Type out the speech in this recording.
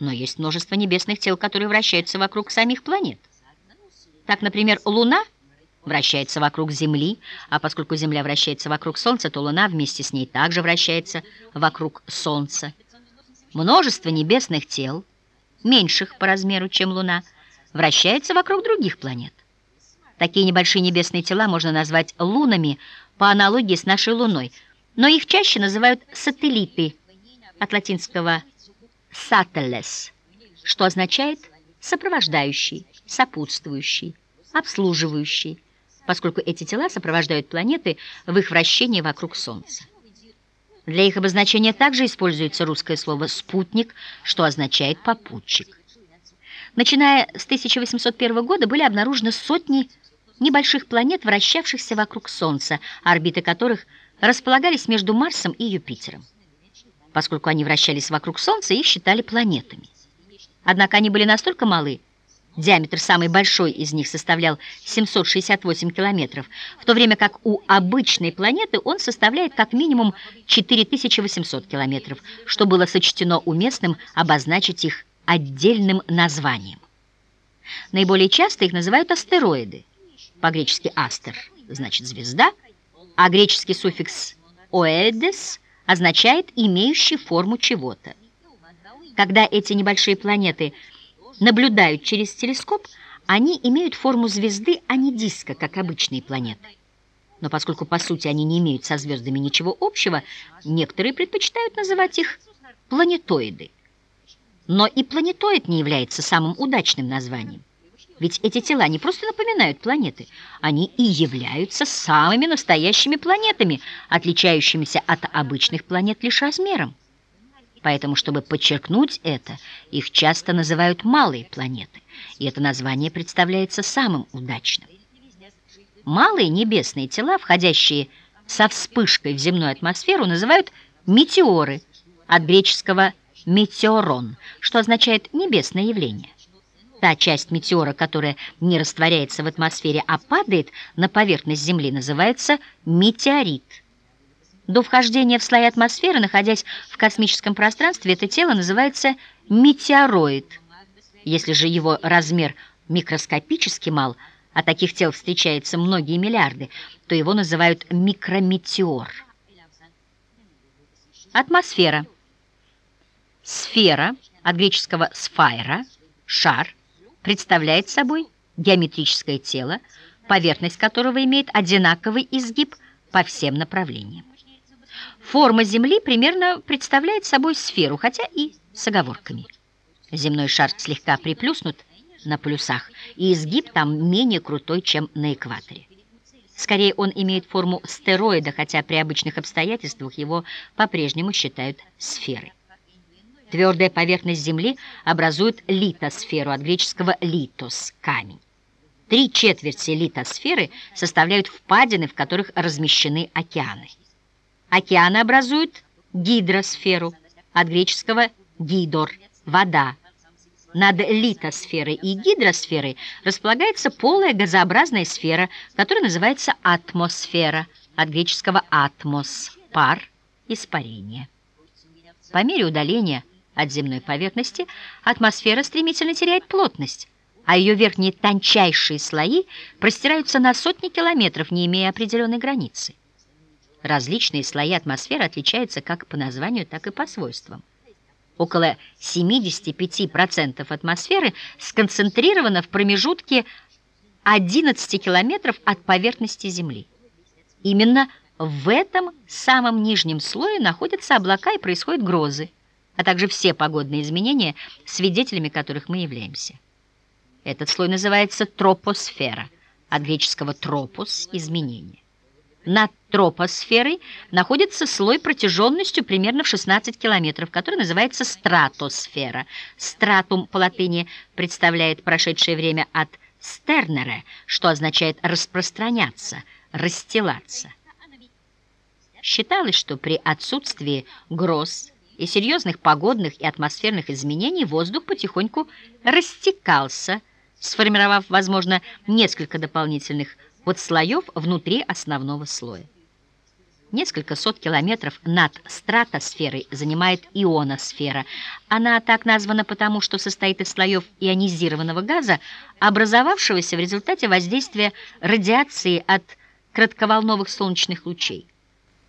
Но есть множество небесных тел, которые вращаются вокруг самих планет. Так, например, Луна вращается вокруг Земли, а поскольку Земля вращается вокруг Солнца, то Луна вместе с ней также вращается вокруг Солнца. Множество небесных тел, меньших по размеру, чем Луна, вращается вокруг других планет. Такие небольшие небесные тела можно назвать лунами по аналогии с нашей Луной, но их чаще называют сателлиты от латинского «sateles», что означает «сопровождающий», «сопутствующий», «обслуживающий», поскольку эти тела сопровождают планеты в их вращении вокруг Солнца. Для их обозначения также используется русское слово «спутник», что означает «попутчик». Начиная с 1801 года были обнаружены сотни небольших планет, вращавшихся вокруг Солнца, орбиты которых располагались между Марсом и Юпитером. Поскольку они вращались вокруг Солнца, их считали планетами. Однако они были настолько малы, диаметр самой большой из них составлял 768 километров, в то время как у обычной планеты он составляет как минимум 4800 километров, что было сочтено уместным обозначить их отдельным названием. Наиболее часто их называют астероиды, по-гречески «астер» значит «звезда», а греческий суффикс «оэдес» означает «имеющий форму чего-то». Когда эти небольшие планеты наблюдают через телескоп, они имеют форму звезды, а не диска, как обычные планеты. Но поскольку, по сути, они не имеют со звездами ничего общего, некоторые предпочитают называть их планетоиды. Но и планетоид не является самым удачным названием. Ведь эти тела не просто напоминают планеты, они и являются самыми настоящими планетами, отличающимися от обычных планет лишь размером. Поэтому, чтобы подчеркнуть это, их часто называют малые планеты, и это название представляется самым удачным. Малые небесные тела, входящие со вспышкой в земную атмосферу, называют метеоры, от греческого «метеорон», что означает «небесное явление». Та часть метеора, которая не растворяется в атмосфере, а падает на поверхность Земли, называется метеорит. До вхождения в слои атмосферы, находясь в космическом пространстве, это тело называется метеороид. Если же его размер микроскопически мал, а таких тел встречается многие миллиарды, то его называют микрометеор. Атмосфера. Сфера, от греческого «сфайра» — шар, представляет собой геометрическое тело, поверхность которого имеет одинаковый изгиб по всем направлениям. Форма Земли примерно представляет собой сферу, хотя и с оговорками. Земной шар слегка приплюснут на полюсах, и изгиб там менее крутой, чем на экваторе. Скорее, он имеет форму стероида, хотя при обычных обстоятельствах его по-прежнему считают сферой. Твердая поверхность Земли образует литосферу, от греческого «литос» — камень. Три четверти литосферы составляют впадины, в которых размещены океаны. Океаны образуют гидросферу, от греческого «гидор» — вода. Над литосферой и гидросферой располагается полая газообразная сфера, которая называется атмосфера, от греческого «атмос» — пар, испарение. По мере удаления от земной поверхности, атмосфера стремительно теряет плотность, а ее верхние тончайшие слои простираются на сотни километров, не имея определенной границы. Различные слои атмосферы отличаются как по названию, так и по свойствам. Около 75% атмосферы сконцентрировано в промежутке 11 километров от поверхности Земли. Именно в этом самом нижнем слое находятся облака и происходят грозы а также все погодные изменения, свидетелями которых мы являемся. Этот слой называется тропосфера, от греческого «тропос» — изменение. Над тропосферой находится слой протяженностью примерно в 16 километров, который называется стратосфера. Стратум по латыни представляет прошедшее время от «стернере», что означает «распространяться», «расстилаться». Считалось, что при отсутствии гроз и серьезных погодных и атмосферных изменений воздух потихоньку растекался, сформировав, возможно, несколько дополнительных подслоев внутри основного слоя. Несколько сот километров над стратосферой занимает ионосфера. Она так названа потому, что состоит из слоев ионизированного газа, образовавшегося в результате воздействия радиации от кратковолновых солнечных лучей.